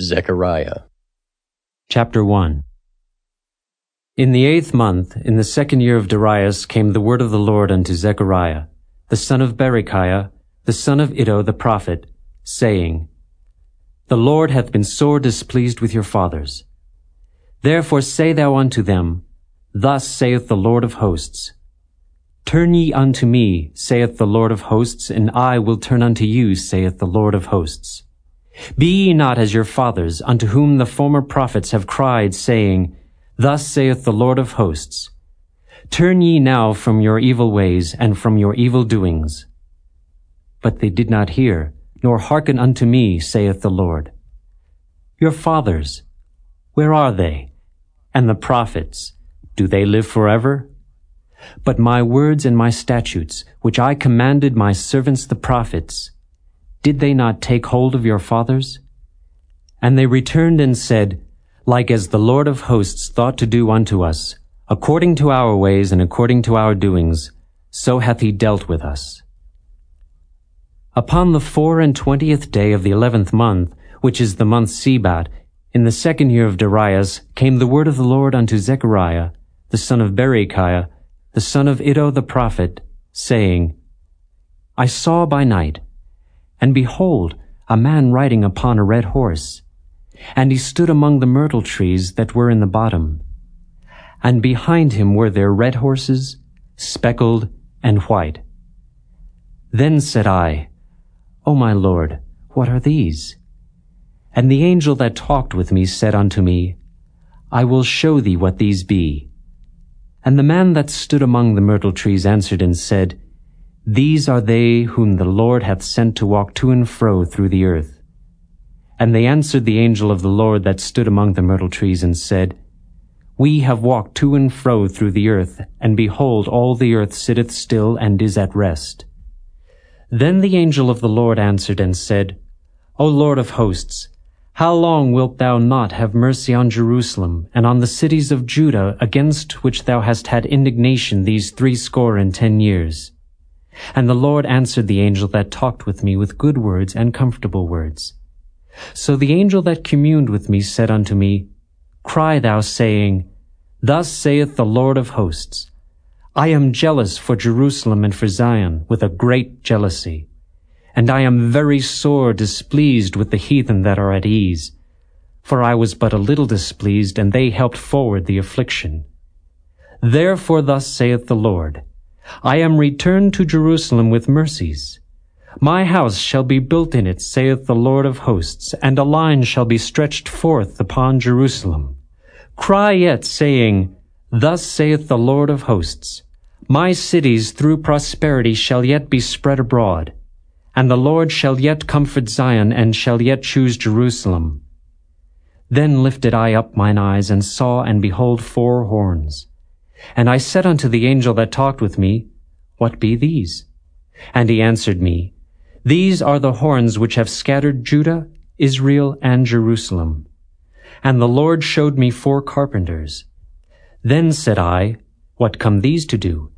Zechariah Chapter 1 In the eighth month, in the second year of Darius, came the word of the Lord unto Zechariah, the son of Berechiah, the son of Iddo the prophet, saying, The Lord hath been sore displeased with your fathers. Therefore say thou unto them, Thus saith the Lord of hosts, Turn ye unto me, saith the Lord of hosts, and I will turn unto you, saith the Lord of hosts. Be ye not as your fathers, unto whom the former prophets have cried, saying, Thus saith the Lord of hosts, Turn ye now from your evil ways and from your evil doings. But they did not hear, nor hearken unto me, saith the Lord. Your fathers, where are they? And the prophets, do they live forever? But my words and my statutes, which I commanded my servants the prophets, did they not take hold of your fathers? And they returned and said, Like as the Lord of hosts thought to do unto us, according to our ways and according to our doings, so hath he dealt with us. Upon the four and twentieth day of the eleventh month, which is the month Shebat, in the second year of Darius, came the word of the Lord unto Zechariah, the son of Berechiah, the son of Iddo the prophet, saying, I saw by night, and behold, a man riding upon a red horse. And he stood among the myrtle trees that were in the bottom. And behind him were there red horses, speckled and white. Then said I, O my Lord, what are these? And the angel that talked with me said unto me, I will show thee what these be. And the man that stood among the myrtle trees answered and said, these are they whom the Lord hath sent to walk to and fro through the earth. And they answered the angel of the Lord that stood among the myrtle trees and said, We have walked to and fro through the earth, and behold, all the earth sitteth still and is at rest. Then the angel of the Lord answered and said, O Lord of hosts, how long wilt thou not have mercy on Jerusalem and on the cities of Judah against which thou hast had indignation these threescore and ten years? And the Lord answered the angel that talked with me with good words and comfortable words. So the angel that communed with me said unto me, Cry thou, saying, Thus saith the Lord of hosts, I am jealous for Jerusalem and for Zion with a great jealousy. And I am very sore displeased with the heathen that are at ease. For I was but a little displeased, and they helped forward the affliction. Therefore thus saith the Lord, I am returned to Jerusalem with mercies. My house shall be built in it, saith the Lord of hosts, and a line shall be stretched forth upon Jerusalem. Cry yet, saying, Thus saith the Lord of hosts, My cities through prosperity shall yet be spread abroad, and the Lord shall yet comfort Zion, and shall yet choose Jerusalem. Then lifted I up mine eyes, and saw, and behold, four horns. And I said unto the angel that talked with me, What be these? And he answered me, These are the horns which have scattered Judah, Israel, and Jerusalem. And the Lord showed me four carpenters. Then said I, What come these to do?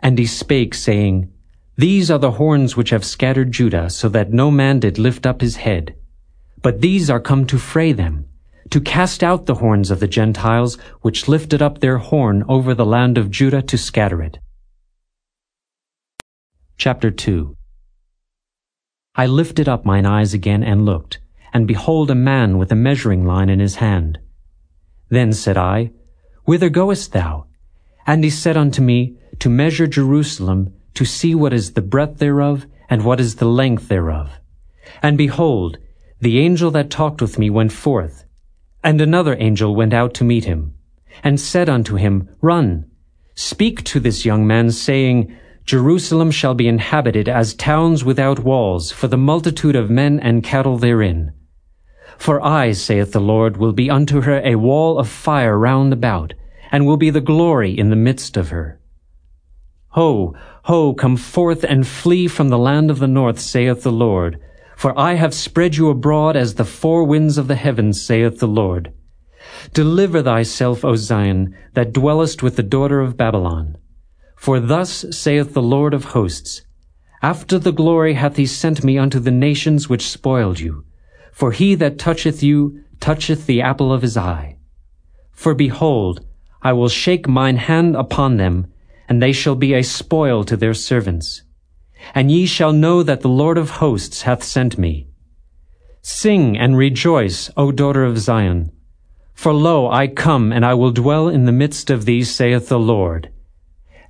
And he spake, saying, These are the horns which have scattered Judah, so that no man did lift up his head. But these are come to fray them, to cast out the horns of the Gentiles, which lifted up their horn over the land of Judah to scatter it. Chapter 2 I lifted up mine eyes again and looked, and behold a man with a measuring line in his hand. Then said I, Whither goest thou? And he said unto me, To measure Jerusalem, to see what is the breadth thereof, and what is the length thereof. And behold, the angel that talked with me went forth, and another angel went out to meet him, and said unto him, Run, speak to this young man, saying, Jerusalem shall be inhabited as towns without walls, for the multitude of men and cattle therein. For I, saith the Lord, will be unto her a wall of fire round about, and will be the glory in the midst of her. Ho, ho, come forth and flee from the land of the north, saith the Lord, for I have spread you abroad as the four winds of the heavens, saith the Lord. Deliver thyself, O Zion, that dwellest with the daughter of Babylon. For thus saith the Lord of hosts, After the glory hath he sent me unto the nations which spoiled you. For he that toucheth you toucheth the apple of his eye. For behold, I will shake mine hand upon them, and they shall be a spoil to their servants. And ye shall know that the Lord of hosts hath sent me. Sing and rejoice, O daughter of Zion. For lo, I come, and I will dwell in the midst of thee, saith the Lord.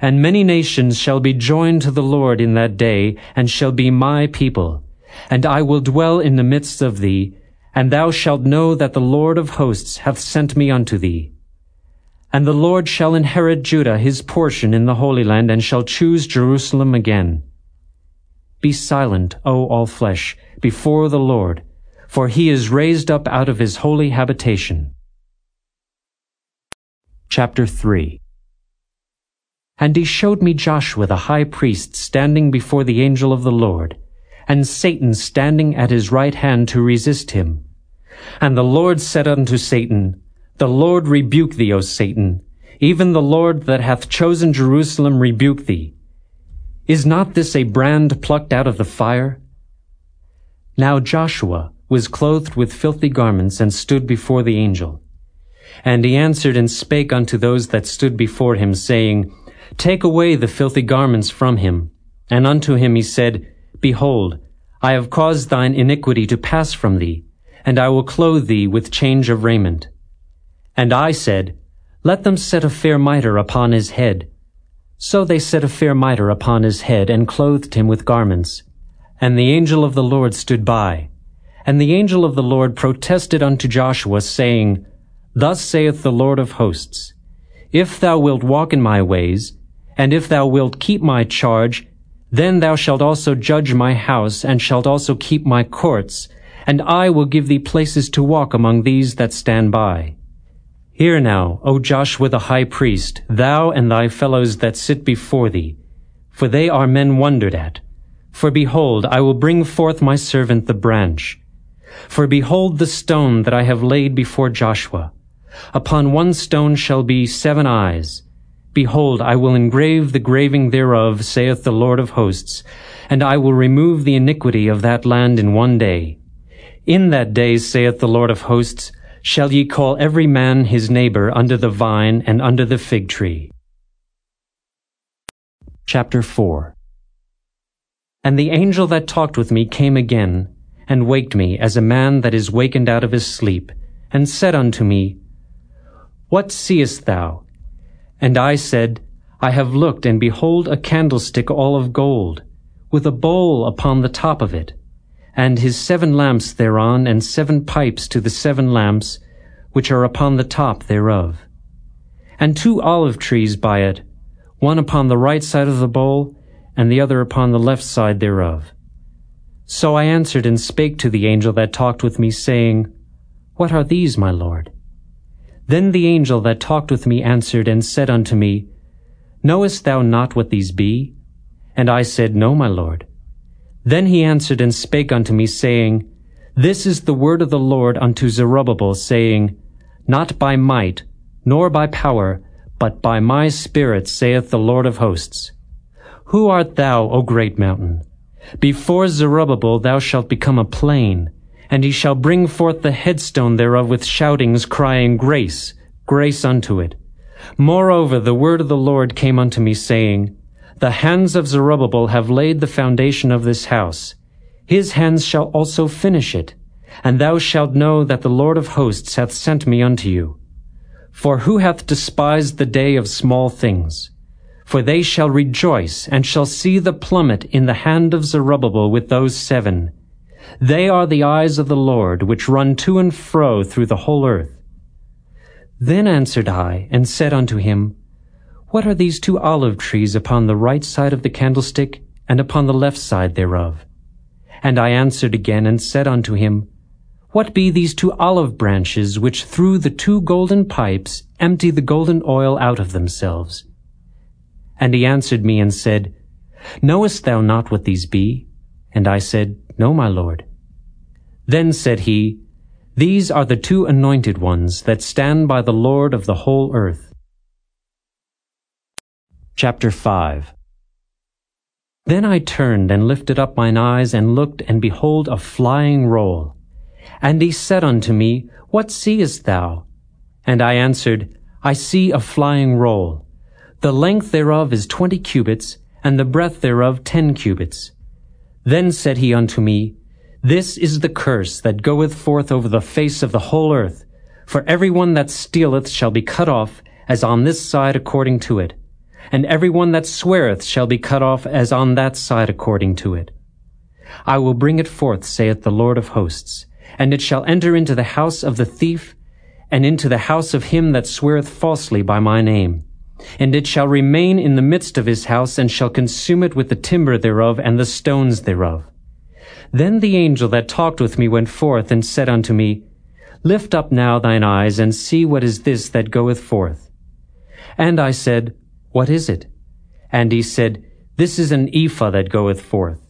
And many nations shall be joined to the Lord in that day, and shall be my people. And I will dwell in the midst of thee, and thou shalt know that the Lord of hosts hath sent me unto thee. And the Lord shall inherit Judah his portion in the Holy Land, and shall choose Jerusalem again. Be silent, O all flesh, before the Lord, for he is raised up out of his holy habitation. Chapter 3 And he showed me Joshua the high priest standing before the angel of the Lord, and Satan standing at his right hand to resist him. And the Lord said unto Satan, The Lord rebuke thee, O Satan, even the Lord that hath chosen Jerusalem rebuke thee. Is not this a brand plucked out of the fire? Now Joshua was clothed with filthy garments and stood before the angel. And he answered and spake unto those that stood before him, saying, Take away the filthy garments from him. And unto him he said, Behold, I have caused thine iniquity to pass from thee, and I will clothe thee with change of raiment. And I said, Let them set a fair mitre upon his head. So they set a fair mitre upon his head, and clothed him with garments. And the angel of the Lord stood by. And the angel of the Lord protested unto Joshua, saying, Thus saith the Lord of hosts, If thou wilt walk in my ways, and if thou wilt keep my charge, then thou shalt also judge my house, and shalt also keep my courts, and I will give thee places to walk among these that stand by. Hear now, O Joshua the high priest, thou and thy fellows that sit before thee, for they are men wondered at. For behold, I will bring forth my servant the branch. For behold the stone that I have laid before Joshua. Upon one stone shall be seven eyes, Behold, I will engrave the graving thereof, saith the Lord of hosts, and I will remove the iniquity of that land in one day. In that day, saith the Lord of hosts, shall ye call every man his neighbor under the vine and under the fig tree. Chapter 4 And the angel that talked with me came again, and waked me as a man that is wakened out of his sleep, and said unto me, What seest thou? And I said, I have looked, and behold a candlestick all of gold, with a bowl upon the top of it, and his seven lamps thereon, and seven pipes to the seven lamps, which are upon the top thereof. And two olive trees by it, one upon the right side of the bowl, and the other upon the left side thereof. So I answered and spake to the angel that talked with me, saying, What are these, my Lord? Then the angel that talked with me answered and said unto me, Knowest thou not what these be? And I said, No, my Lord. Then he answered and spake unto me, saying, This is the word of the Lord unto Zerubbabel, saying, Not by might, nor by power, but by my spirit, saith the Lord of hosts. Who art thou, O great mountain? Before Zerubbabel thou shalt become a plain, and he shall bring forth the headstone thereof with shoutings, crying, Grace, grace unto it. Moreover, the word of the Lord came unto me, saying, The hands of Zerubbabel have laid the foundation of this house. His hands shall also finish it. And thou shalt know that the Lord of hosts hath sent me unto you. For who hath despised the day of small things? For they shall rejoice, and shall see the plummet in the hand of Zerubbabel with those seven, they are the eyes of the Lord, which run to and fro through the whole earth. Then answered I, and said unto him, What are these two olive trees upon the right side of the candlestick, and upon the left side thereof? And I answered again, and said unto him, What be these two olive branches, which through the two golden pipes empty the golden oil out of themselves? And he answered me and said, Knowest thou not what these be? And I said, No, my Lord. Then said he, These are the two anointed ones that stand by the Lord of the whole earth. Chapter 5 Then I turned and lifted up mine eyes and looked, and behold a flying roll. And he said unto me, What seest thou? And I answered, I see a flying roll. The length thereof is twenty cubits, and the breadth thereof ten cubits. Then said he unto me, This is the curse that goeth forth over the face of the whole earth. For every one that stealeth shall be cut off, as on this side according to it. And every one that sweareth shall be cut off, as on that side according to it. I will bring it forth, saith the Lord of hosts, and it shall enter into the house of the thief, and into the house of him that sweareth falsely by my name. And it shall remain in the midst of his house, and shall consume it with the timber thereof and the stones thereof. Then the angel that talked with me went forth and said unto me, Lift up now thine eyes, and see what is this that goeth forth. And I said, What is it? And he said, This is an ephah that goeth forth.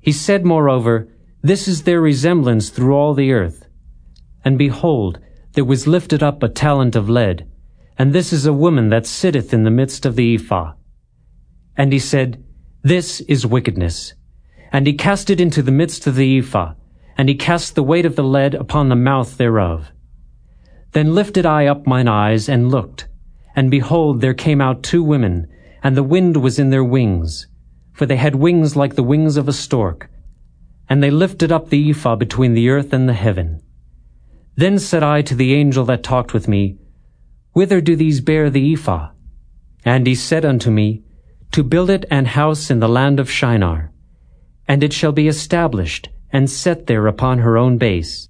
He said moreover, This is their resemblance through all the earth. And behold, there was lifted up a talent of lead, and this is a woman that sitteth in the midst of the ephah. And he said, This is wickedness. And he cast it into the midst of the ephah, and he cast the weight of the lead upon the mouth thereof. Then lifted I up mine eyes, and looked, and behold, there came out two women, and the wind was in their wings, for they had wings like the wings of a stork. And they lifted up the ephah between the earth and the heaven. Then said I to the angel that talked with me, Whither do these bear the ephah? And he said unto me, To build it an house in the land of Shinar. And it shall be established and set there upon her own base.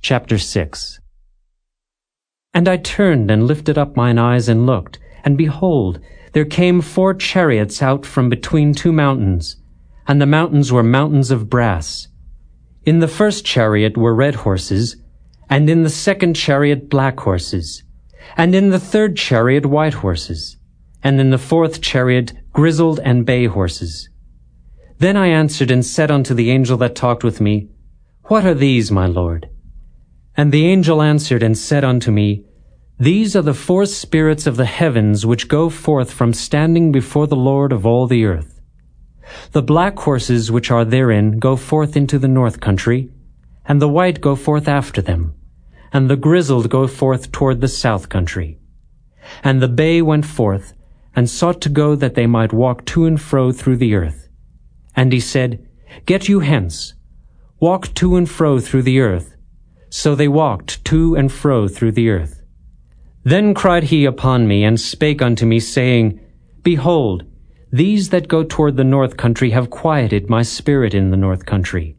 Chapter 6 And I turned and lifted up mine eyes and looked, and behold, there came four chariots out from between two mountains, and the mountains were mountains of brass. In the first chariot were red horses, and in the second chariot black horses, and in the third chariot white horses, and in the fourth chariot grizzled and bay horses. Then I answered and said unto the angel that talked with me, What are these, my Lord? And the angel answered and said unto me, These are the four spirits of the heavens which go forth from standing before the Lord of all the earth. The black horses which are therein go forth into the north country, and the white go forth after them, and the grizzled go forth toward the south country. And the bay went forth, and sought to go that they might walk to and fro through the earth. And he said, Get you hence, walk to and fro through the earth. So they walked to and fro through the earth. Then cried he upon me, and spake unto me, saying, Behold, these that go toward the north country have quieted my spirit in the north country.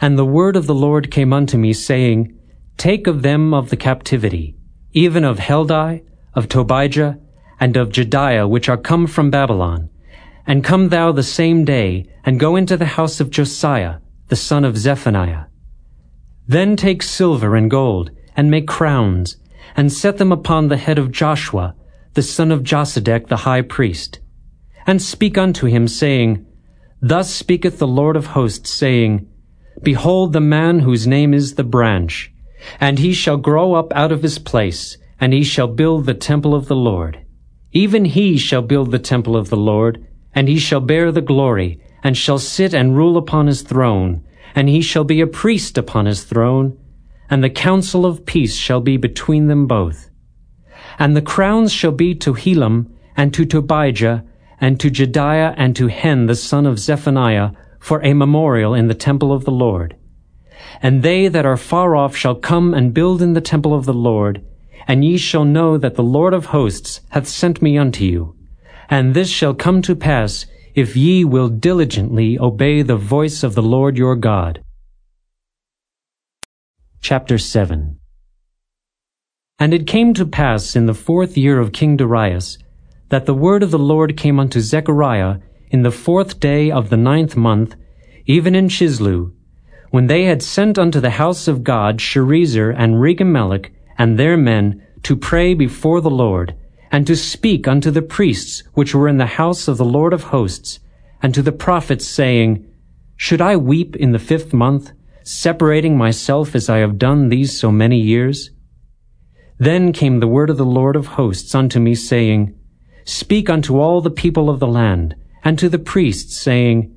And the word of the Lord came unto me, saying, Take of them of the captivity, even of Heldai, of Tobijah, and of Jedaiah, which are come from Babylon, and come thou the same day, and go into the house of Josiah, the son of Zephaniah. Then take silver and gold, and make crowns, and set them upon the head of Joshua, the son of Josedech the high priest. And speak unto him, saying, Thus speaketh the Lord of hosts, saying, Behold the man whose name is the branch, and he shall grow up out of his place, and he shall build the temple of the Lord. Even he shall build the temple of the Lord, and he shall bear the glory, and shall sit and rule upon his throne, and he shall be a priest upon his throne, and the counsel of peace shall be between them both. And the crowns shall be to Helem, and to Tobijah, and to Jedaiah, and to Hen the son of Zephaniah, for a memorial in the temple of the Lord. And they that are far off shall come and build in the temple of the Lord, and ye shall know that the Lord of hosts hath sent me unto you. And this shall come to pass, if ye will diligently obey the voice of the Lord your God. Chapter 7 And it came to pass in the fourth year of King Darius, that the word of the Lord came unto Zechariah in the fourth day of the ninth month, even in Chisleu, when they had sent unto the house of God Sherezer and Regemmelech and their men to pray before the Lord, and to speak unto the priests which were in the house of the Lord of hosts, and to the prophets, saying, Should I weep in the fifth month, separating myself as I have done these so many years? Then came the word of the Lord of hosts unto me, saying, Speak unto all the people of the land, and to the priests, saying,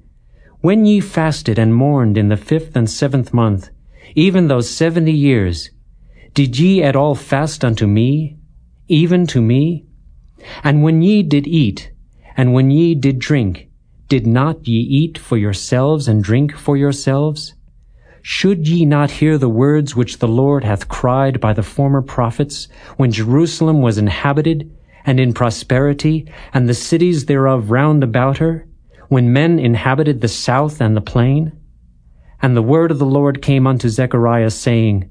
When ye fasted and mourned in the fifth and seventh month, even those seventy years, did ye at all fast unto me, even to me? And when ye did eat, and when ye did drink, did not ye eat for yourselves and drink for yourselves? Should ye not hear the words which the Lord hath cried by the former prophets, when Jerusalem was inhabited, and in prosperity, and the cities thereof round about her, when men inhabited the south and the plain? And the word of the Lord came unto Zechariah, saying,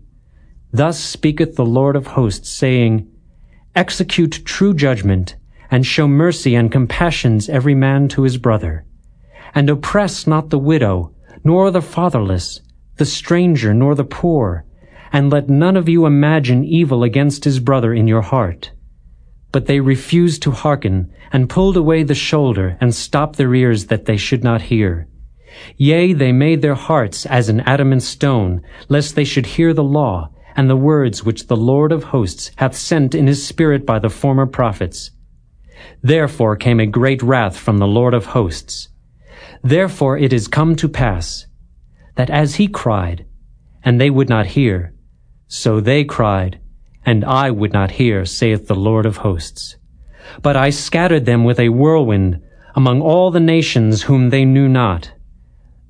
Thus speaketh the Lord of hosts, saying, Execute true judgment, and show mercy and compassions every man to his brother. And oppress not the widow, nor the fatherless, the stranger, nor the poor, and let none of you imagine evil against his brother in your heart. But they refused to hearken, and pulled away the shoulder, and stopped their ears that they should not hear. Yea, they made their hearts as an adamant stone, lest they should hear the law, and the words which the Lord of hosts hath sent in his spirit by the former prophets. Therefore came a great wrath from the Lord of hosts. Therefore it is come to pass, that as he cried, and they would not hear, so they cried, and I would not hear, saith the Lord of hosts. But I scattered them with a whirlwind among all the nations whom they knew not.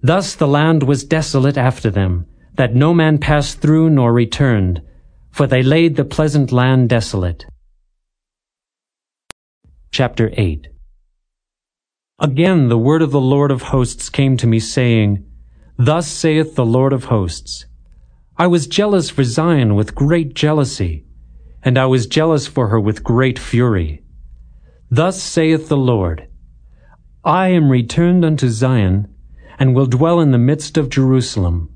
Thus the land was desolate after them, that no man passed through nor returned, for they laid the pleasant land desolate. Chapter 8 Again the word of the Lord of hosts came to me, saying, Thus saith the Lord of hosts, I was jealous for Zion with great jealousy, and I was jealous for her with great fury. Thus saith the Lord, I am returned unto Zion, and will dwell in the midst of Jerusalem.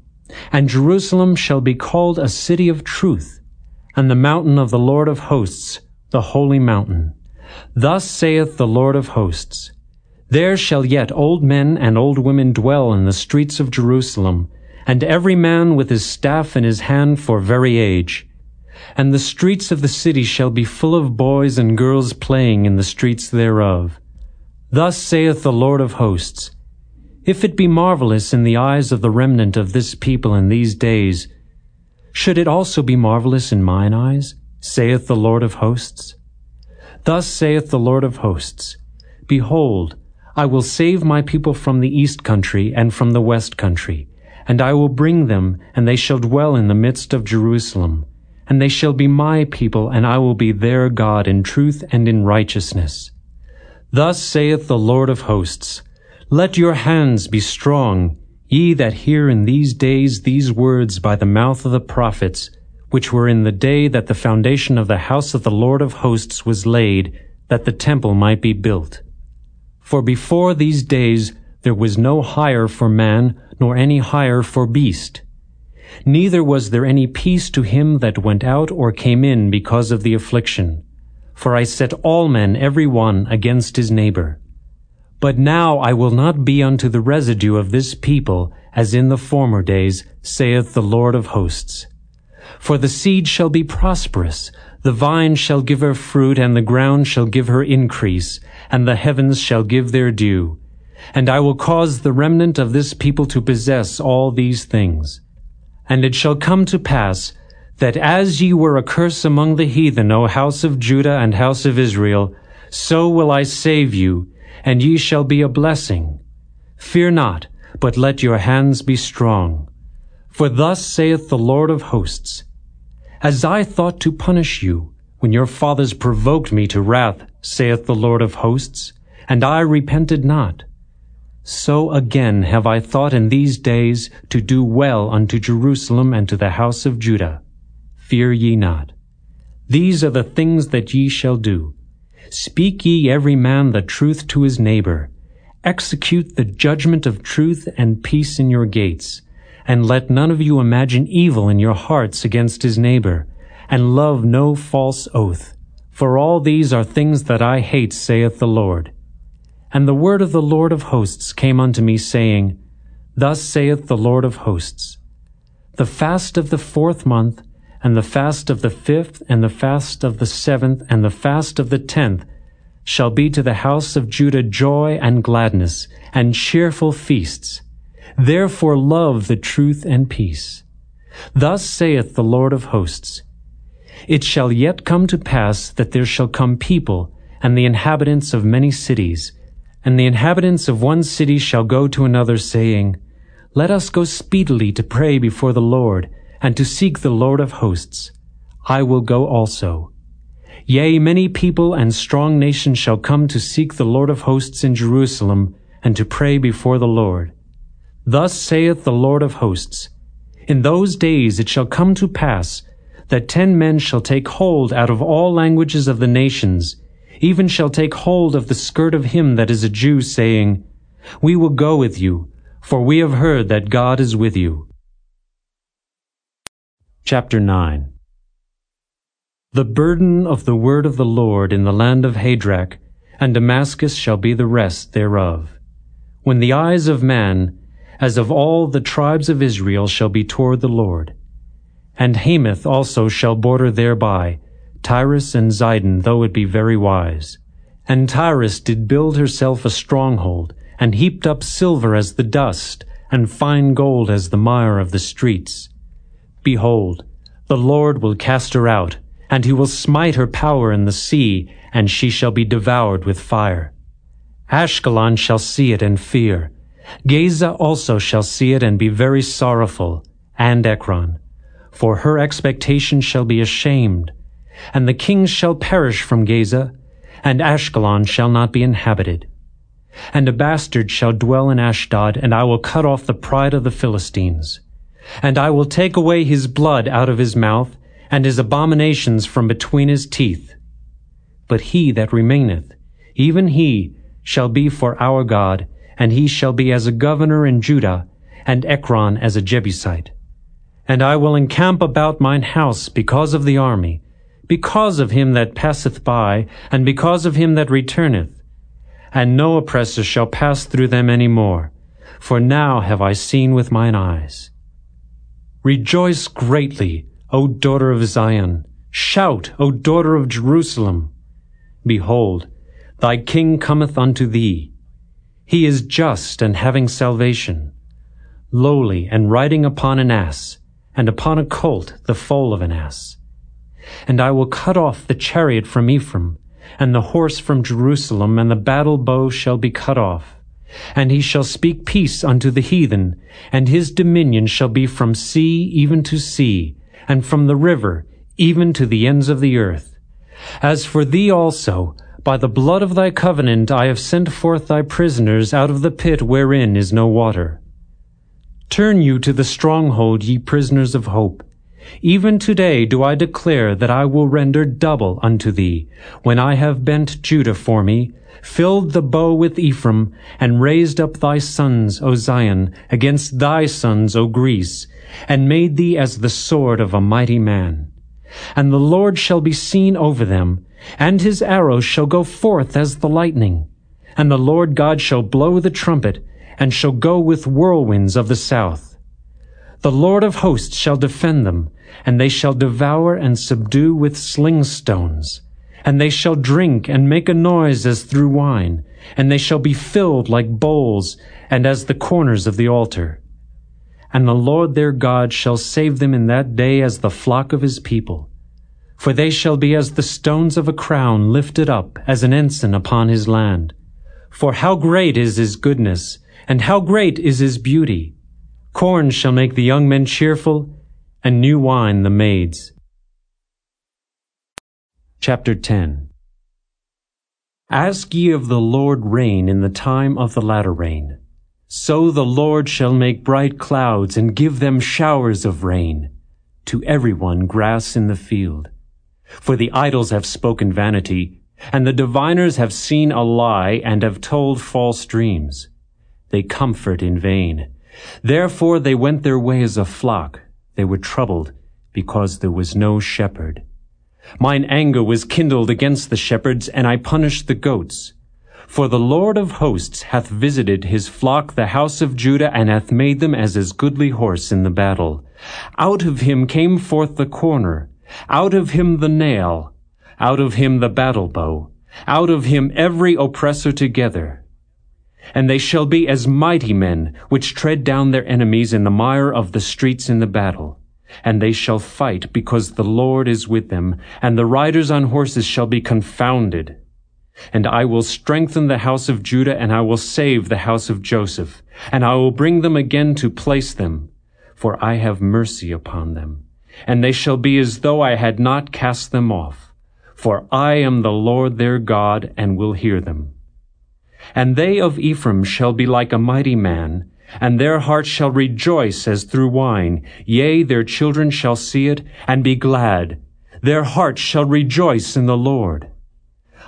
And Jerusalem shall be called a city of truth, and the mountain of the Lord of hosts, the holy mountain. Thus saith the Lord of hosts, there shall yet old men and old women dwell in the streets of Jerusalem, and every man with his staff in his hand for very age. And the streets of the city shall be full of boys and girls playing in the streets thereof. Thus saith the Lord of hosts, If it be marvelous in the eyes of the remnant of this people in these days, should it also be marvelous in mine eyes, saith the Lord of hosts? Thus saith the Lord of hosts, Behold, I will save my people from the east country and from the west country, and I will bring them, and they shall dwell in the midst of Jerusalem. And they shall be my people, and I will be their God in truth and in righteousness. Thus saith the Lord of hosts, Let your hands be strong, ye that hear in these days these words by the mouth of the prophets, which were in the day that the foundation of the house of the Lord of hosts was laid, that the temple might be built. For before these days there was no hire for man, nor any hire for beast. Neither was there any peace to him that went out or came in because of the affliction. For I set all men every one against his neighbor. But now I will not be unto the residue of this people as in the former days, saith the Lord of hosts. For the seed shall be prosperous, the vine shall give her fruit, and the ground shall give her increase, and the heavens shall give their dew. And I will cause the remnant of this people to possess all these things. And it shall come to pass, that as ye were a curse among the heathen, O house of Judah and house of Israel, so will I save you, and ye shall be a blessing. Fear not, but let your hands be strong. For thus saith the Lord of hosts, as I thought to punish you, when your fathers provoked me to wrath, saith the Lord of hosts, and I repented not. So again have I thought in these days to do well unto Jerusalem and to the house of Judah. Fear ye not. These are the things that ye shall do. Speak ye every man the truth to his neighbor. Execute the judgment of truth and peace in your gates and let none of you imagine evil in your hearts against his neighbor, and love no false oath. For all these are things that I hate, saith the Lord. And the word of the Lord of hosts came unto me, saying, Thus saith the Lord of hosts, The fast of the fourth month, and the fast of the fifth, and the fast of the seventh, and the fast of the tenth, shall be to the house of Judah joy and gladness, and cheerful feasts Therefore love the truth and peace. Thus saith the Lord of hosts, It shall yet come to pass that there shall come people, and the inhabitants of many cities, and the inhabitants of one city shall go to another, saying, Let us go speedily to pray before the Lord, and to seek the Lord of hosts. I will go also. Yea, many people and strong nations shall come to seek the Lord of hosts in Jerusalem, and to pray before the Lord. Thus saith the Lord of hosts, In those days it shall come to pass, that ten men shall take hold out of all languages of the nations, even shall take hold of the skirt of him that is a Jew, saying, We will go with you, for we have heard that God is with you. Chapter 9 The burden of the word of the Lord in the land of Hadrach, and Damascus shall be the rest thereof. When the eyes of man, as of all the tribes of Israel, shall be toward the Lord. And Hamath also shall border thereby, Tyrus and Zidon, though it be very wise. And Tyrus did build herself a stronghold, and heaped up silver as the dust, and fine gold as the mire of the streets. Behold, the Lord will cast her out, and he will smite her power in the sea, and she shall be devoured with fire. Ashkelon shall see it and fear. Gaza also shall see it and be very sorrowful, and Ekron. For her expectation shall be ashamed, and the kings shall perish from Gaza, and Ashkelon shall not be inhabited. And a bastard shall dwell in Ashdod, and I will cut off the pride of the Philistines. And I will take away his blood out of his mouth, and his abominations from between his teeth. But he that remaineth, even he, shall be for our God, and he shall be as a governor in Judah, and Ekron as a Jebusite. And I will encamp about mine house because of the army, because of him that passeth by, and because of him that returneth. And no oppressor shall pass through them any more, for now have I seen with mine eyes. Rejoice greatly, O daughter of Zion. Shout, O daughter of Jerusalem. Behold, thy king cometh unto thee. He is just and having salvation, lowly and riding upon an ass, and upon a colt the foal of an ass and I will cut off the chariot from Ephraim, and the horse from Jerusalem, and the battle bow shall be cut off. And he shall speak peace unto the heathen, and his dominion shall be from sea even to sea, and from the river even to the ends of the earth. As for thee also, by the blood of thy covenant I have sent forth thy prisoners out of the pit wherein is no water. Turn you to the stronghold, ye prisoners of hope. Even today do I declare that I will render double unto thee, when I have bent Judah for me, filled the bow with Ephraim, and raised up thy sons, O Zion, against thy sons, O Greece, and made thee as the sword of a mighty man. And the Lord shall be seen over them, and his arrows shall go forth as the lightning. And the Lord God shall blow the trumpet, and shall go with whirlwinds of the south. The Lord of hosts shall defend them, and they shall devour and subdue with sling stones. And they shall drink and make a noise as through wine, and they shall be filled like bowls, and as the corners of the altar. And the Lord their God shall save them in that day as the flock of his people. For they shall be as the stones of a crown lifted up as an ensign upon his land. For how great is his goodness, and how great is his beauty! Corn shall make the young men cheerful, and new wine the maids. Chapter 10 Ask ye of the Lord rain in the time of the latter rain. So the Lord shall make bright clouds and give them showers of rain. To every one grass in the field. For the idols have spoken vanity, and the diviners have seen a lie and have told false dreams. They comfort in vain. Therefore they went their way as a flock. They were troubled because there was no shepherd. Mine anger was kindled against the shepherds, and I punished the goats. For the Lord of hosts hath visited his flock, the house of Judah, and hath made them as his goodly horse in the battle. Out of him came forth the corner, out of him the nail, out of him the battle bow, out of him every oppressor together. And they shall be as mighty men, which tread down their enemies in the mire of the streets in the battle. And they shall fight, because the Lord is with them, and the riders on horses shall be confounded. And I will strengthen the house of Judah, and I will save the house of Joseph, and I will bring them again to place them, for I have mercy upon them. And they shall be as though I had not cast them off, for I am the Lord their God, and will hear them. And they of Ephraim shall be like a mighty man, and their hearts shall rejoice as through wine. Yea, their children shall see it, and be glad. Their hearts shall rejoice in the Lord.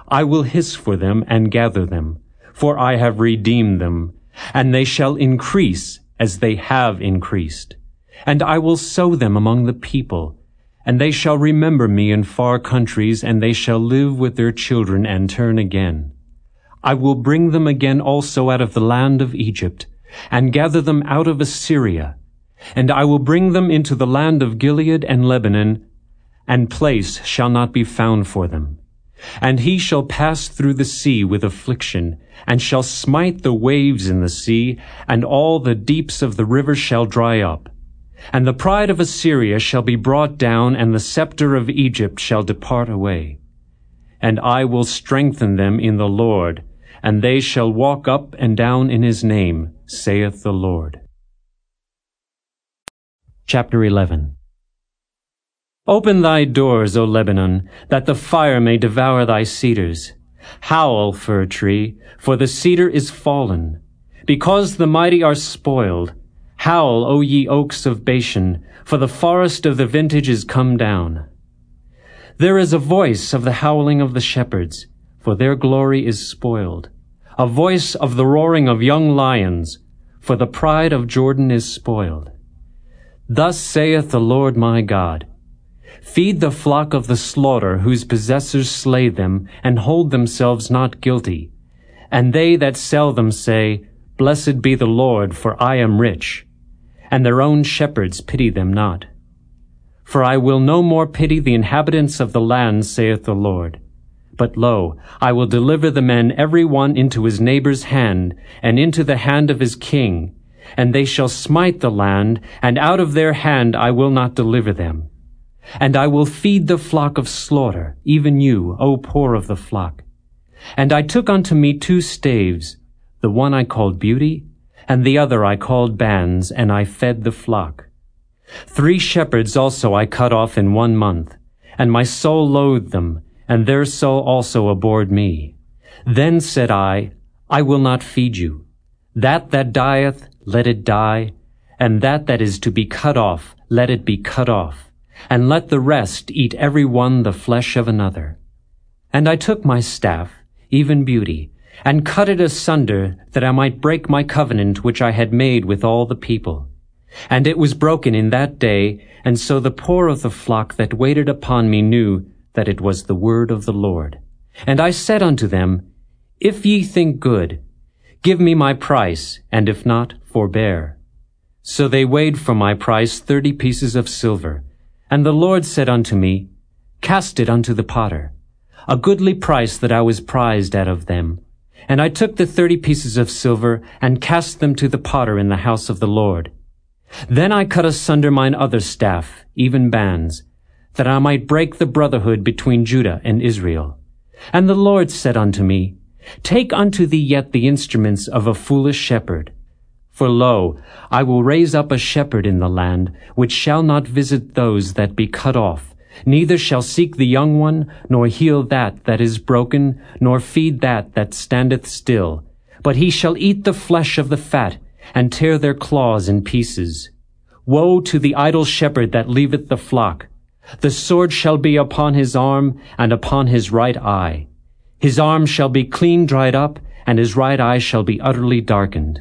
I will hiss for them and gather them, for I have redeemed them, and they shall increase as they have increased. And I will sow them among the people, and they shall remember me in far countries, and they shall live with their children and turn again. I will bring them again also out of the land of Egypt, and gather them out of Assyria. And I will bring them into the land of Gilead and Lebanon, and place shall not be found for them. And he shall pass through the sea with affliction, and shall smite the waves in the sea, and all the deeps of the river shall dry up. And the pride of Assyria shall be brought down, and the scepter of Egypt shall depart away. And I will strengthen them in the Lord, and they shall walk up and down in his name, saith the Lord. Chapter 11 Open thy doors, O Lebanon, that the fire may devour thy cedars. Howl, fir tree, for the cedar is fallen. Because the mighty are spoiled. Howl, O ye oaks of Bashan, for the forest of the vintage is come down. There is a voice of the howling of the shepherds, for their glory is spoiled a voice of the roaring of young lions, for the pride of Jordan is spoiled. Thus saith the Lord my God, Feed the flock of the slaughter, whose possessors slay them, and hold themselves not guilty. And they that sell them say, Blessed be the Lord, for I am rich. And their own shepherds pity them not. For I will no more pity the inhabitants of the land, saith the Lord. But lo, I will deliver the men every one into his neighbor's hand, and into the hand of his king. And they shall smite the land, and out of their hand I will not deliver them. And I will feed the flock of slaughter, even you, O poor of the flock. And I took unto me two staves, the one I called beauty, and the other I called bands, and I fed the flock. Three shepherds also I cut off in one month, and my soul loathed them, and their soul also abhorred me. Then said I, I will not feed you. That that dieth, let it die, and that that is to be cut off, let it be cut off, and let the rest eat every one the flesh of another. And I took my staff, even beauty, and cut it asunder, that I might break my covenant which I had made with all the people. And it was broken in that day, and so the poor of the flock that waited upon me knew that it was the word of the Lord. And I said unto them, If ye think good, give me my price, and if not, forbear. So they weighed for my price thirty pieces of silver. And the Lord said unto me, Cast it unto the potter, a goodly price that I was prized out of them. And I took the thirty pieces of silver, and cast them to the potter in the house of the Lord. Then I cut asunder mine other staff, even bands, that I might break the brotherhood between Judah and Israel. And the Lord said unto me, Take unto thee yet the instruments of a foolish shepherd. For lo, I will raise up a shepherd in the land, which shall not visit those that be cut off, neither shall seek the young one, nor heal that that is broken, nor feed that that standeth still. But he shall eat the flesh of the fat, and tear their claws in pieces. Woe to the idle shepherd that leaveth the flock, the sword shall be upon his arm and upon his right eye. His arm shall be clean dried up, and his right eye shall be utterly darkened.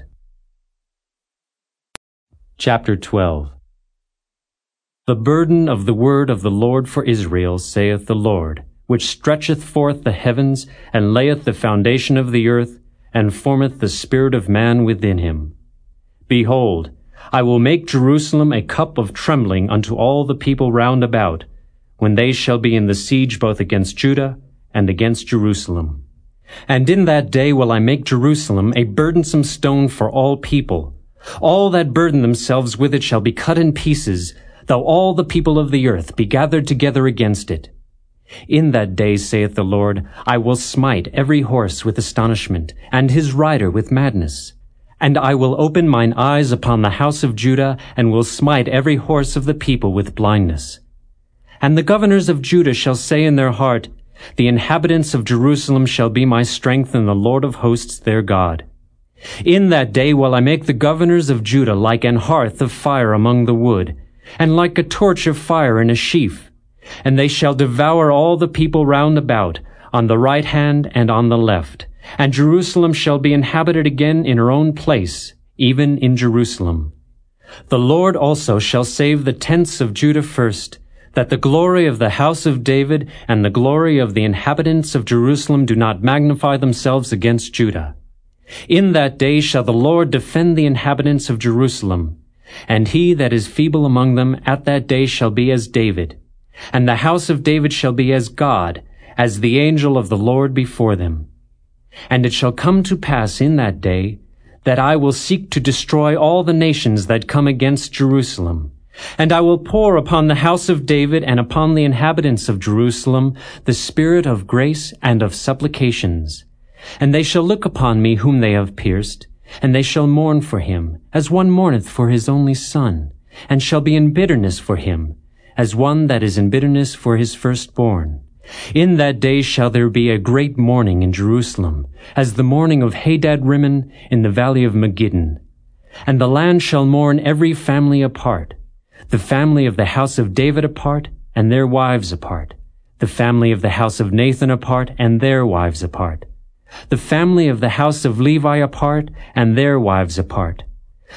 Chapter 12 The burden of the word of the Lord for Israel, saith the Lord, which stretcheth forth the heavens, and layeth the foundation of the earth, and formeth the spirit of man within him. Behold, I will make Jerusalem a cup of trembling unto all the people round about, when they shall be in the siege both against Judah and against Jerusalem. And in that day will I make Jerusalem a burdensome stone for all people. All that burden themselves with it shall be cut in pieces, though all the people of the earth be gathered together against it. In that day, saith the Lord, I will smite every horse with astonishment, and his rider with madness. And I will open mine eyes upon the house of Judah, and will smite every horse of the people with blindness. And the governors of Judah shall say in their heart, The inhabitants of Jerusalem shall be my strength, and the Lord of hosts their God. In that day will I make the governors of Judah like an hearth of fire among the wood, and like a torch of fire in a sheaf. And they shall devour all the people round about, on the right hand and on the left. And Jerusalem shall be inhabited again in her own place, even in Jerusalem. The Lord also shall save the tents of Judah first, that the glory of the house of David and the glory of the inhabitants of Jerusalem do not magnify themselves against Judah. In that day shall the Lord defend the inhabitants of Jerusalem, and he that is feeble among them at that day shall be as David, and the house of David shall be as God, as the angel of the Lord before them. And it shall come to pass in that day that I will seek to destroy all the nations that come against Jerusalem. And I will pour upon the house of David and upon the inhabitants of Jerusalem the spirit of grace and of supplications. And they shall look upon me whom they have pierced, and they shall mourn for him, as one mourneth for his only son, and shall be in bitterness for him, as one that is in bitterness for his firstborn. In that day shall there be a great mourning in Jerusalem, as the mourning of Hadad Rimmon in the valley of Megiddon. And the land shall mourn every family apart, the family of the house of David apart, and their wives apart, the family of the house of Nathan apart, and their wives apart, the family of the house of Levi apart, and their wives apart,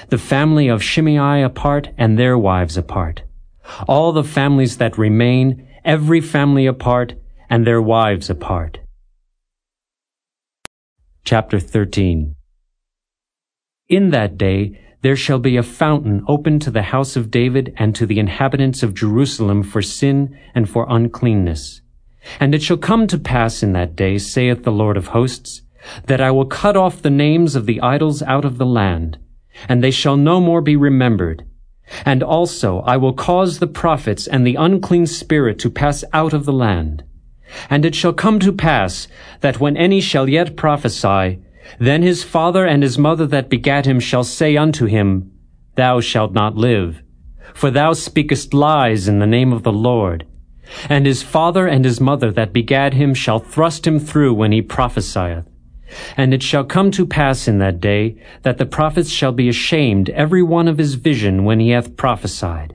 the family of Shimei apart, and their wives apart, all the families that remain, every family apart, and their wives apart. Chapter 13 In that day there shall be a fountain open to the house of David and to the inhabitants of Jerusalem for sin and for uncleanness. And it shall come to pass in that day, saith the Lord of hosts, that I will cut off the names of the idols out of the land, and they shall no more be remembered, and also I will cause the prophets and the unclean spirit to pass out of the land. And it shall come to pass that when any shall yet prophesy, then his father and his mother that begat him shall say unto him, Thou shalt not live, for thou speakest lies in the name of the Lord. And his father and his mother that begat him shall thrust him through when he prophesieth. And it shall come to pass in that day that the prophets shall be ashamed every one of his vision when he hath prophesied.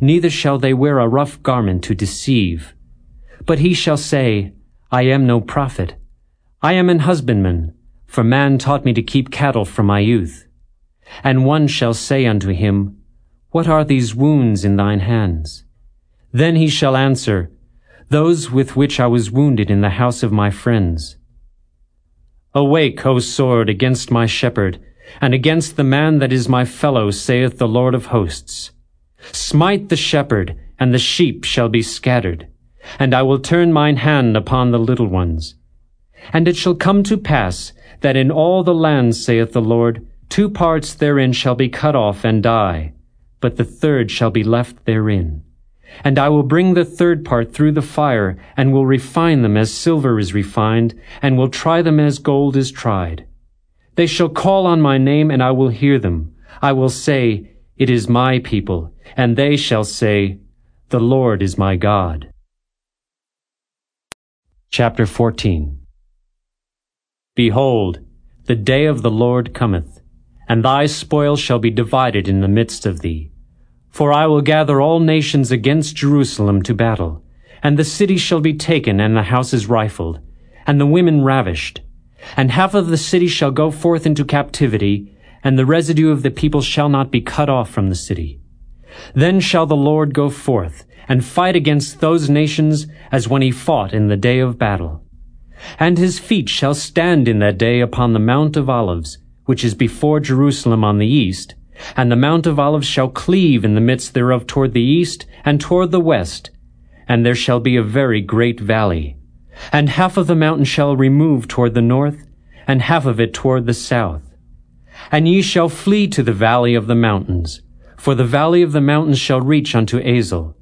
Neither shall they wear a rough garment to deceive. But he shall say, I am no prophet. I am an husbandman, for man taught me to keep cattle from my youth. And one shall say unto him, What are these wounds in thine hands? Then he shall answer, Those with which I was wounded in the house of my friends. Awake, O sword, against my shepherd, and against the man that is my fellow, saith the Lord of hosts. Smite the shepherd, and the sheep shall be scattered, and I will turn mine hand upon the little ones. And it shall come to pass, that in all the land, saith the Lord, two parts therein shall be cut off and die, but the third shall be left therein. And I will bring the third part through the fire, and will refine them as silver is refined, and will try them as gold is tried. They shall call on my name, and I will hear them. I will say, It is my people, and they shall say, The Lord is my God. Chapter 14 Behold, the day of the Lord cometh, and thy spoil shall be divided in the midst of thee. For I will gather all nations against Jerusalem to battle, and the city shall be taken, and the houses rifled, and the women ravished. And half of the city shall go forth into captivity, and the residue of the people shall not be cut off from the city. Then shall the Lord go forth, and fight against those nations as when he fought in the day of battle. And his feet shall stand in that day upon the Mount of Olives, which is before Jerusalem on the east, and the Mount of Olives shall cleave in the midst thereof toward the east and toward the west, and there shall be a very great valley. And half of the mountain shall remove toward the north, and half of it toward the south. And ye shall flee to the valley of the mountains, for the valley of the mountains shall reach unto Azel.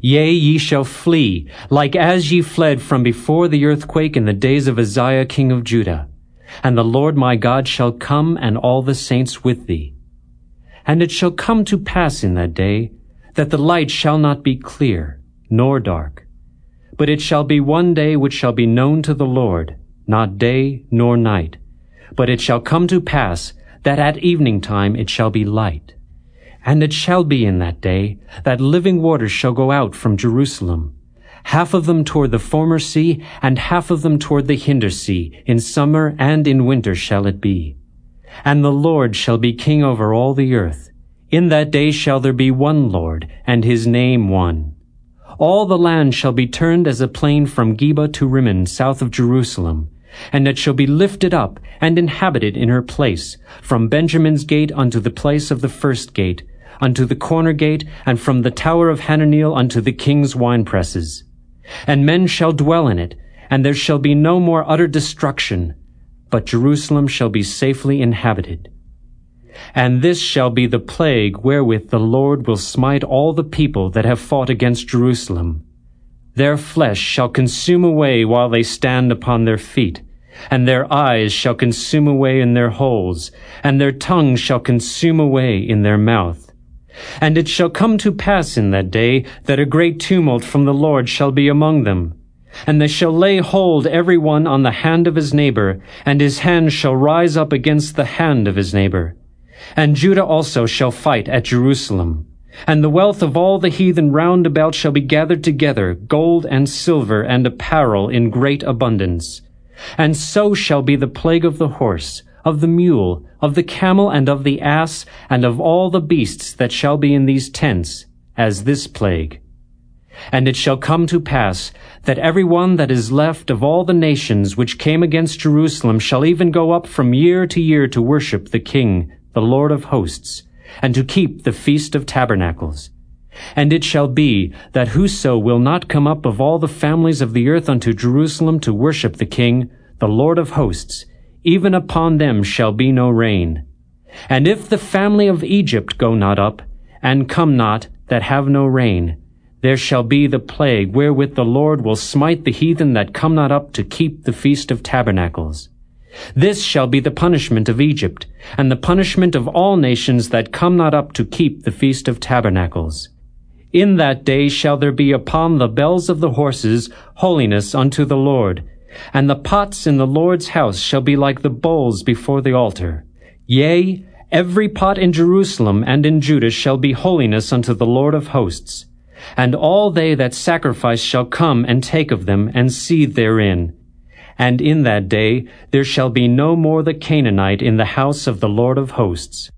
Yea, ye shall flee, like as ye fled from before the earthquake in the days of Uzziah king of Judah. And the Lord my God shall come, and all the saints with thee. And it shall come to pass in that day, that the light shall not be clear, nor dark. But it shall be one day which shall be known to the Lord, not day nor night. But it shall come to pass that at evening time it shall be light. And it shall be in that day that living waters shall go out from Jerusalem, half of them toward the former sea, and half of them toward the hinder sea. In summer and in winter shall it be. And the Lord shall be king over all the earth. In that day shall there be one Lord, and his name one. All the land shall be turned as a plain from Geba to Rimmon, south of Jerusalem, and it shall be lifted up and inhabited in her place, from Benjamin's gate unto the place of the first gate, unto the corner gate, and from the tower of Hananeel unto the king's winepresses. And men shall dwell in it, and there shall be no more utter destruction, but Jerusalem shall be safely inhabited. And this shall be the plague wherewith the Lord will smite all the people that have fought against Jerusalem. Their flesh shall consume away while they stand upon their feet, and their eyes shall consume away in their holes, and their tongue shall consume away in their mouth. And it shall come to pass in that day that a great tumult from the Lord shall be among them. And they shall lay hold every one on the hand of his neighbor, and his hand shall rise up against the hand of his neighbor. And Judah also shall fight at Jerusalem. And the wealth of all the heathen round about shall be gathered together, gold and silver and apparel in great abundance. And so shall be the plague of the horse, of the mule, of the camel, and of the ass, and of all the beasts that shall be in these tents, as this plague. And it shall come to pass that every one that is left of all the nations which came against Jerusalem shall even go up from year to year to worship the King, the Lord of hosts, and to keep the Feast of Tabernacles. And it shall be that whoso will not come up of all the families of the earth unto Jerusalem to worship the King, the Lord of hosts, even upon them shall be no rain. And if the family of Egypt go not up, and come not, that have no rain, there shall be the plague wherewith the Lord will smite the heathen that come not up to keep the feast of tabernacles. This shall be the punishment of Egypt, and the punishment of all nations that come not up to keep the feast of tabernacles. In that day shall there be upon the bells of the horses holiness unto the Lord, and the pots in the Lord's house shall be like the bowls before the altar. Yea, every pot in Jerusalem and in Judah shall be holiness unto the Lord of hosts. And all they that sacrifice shall come and take of them and seethe therein. And in that day there shall be no more the Canaanite in the house of the Lord of hosts.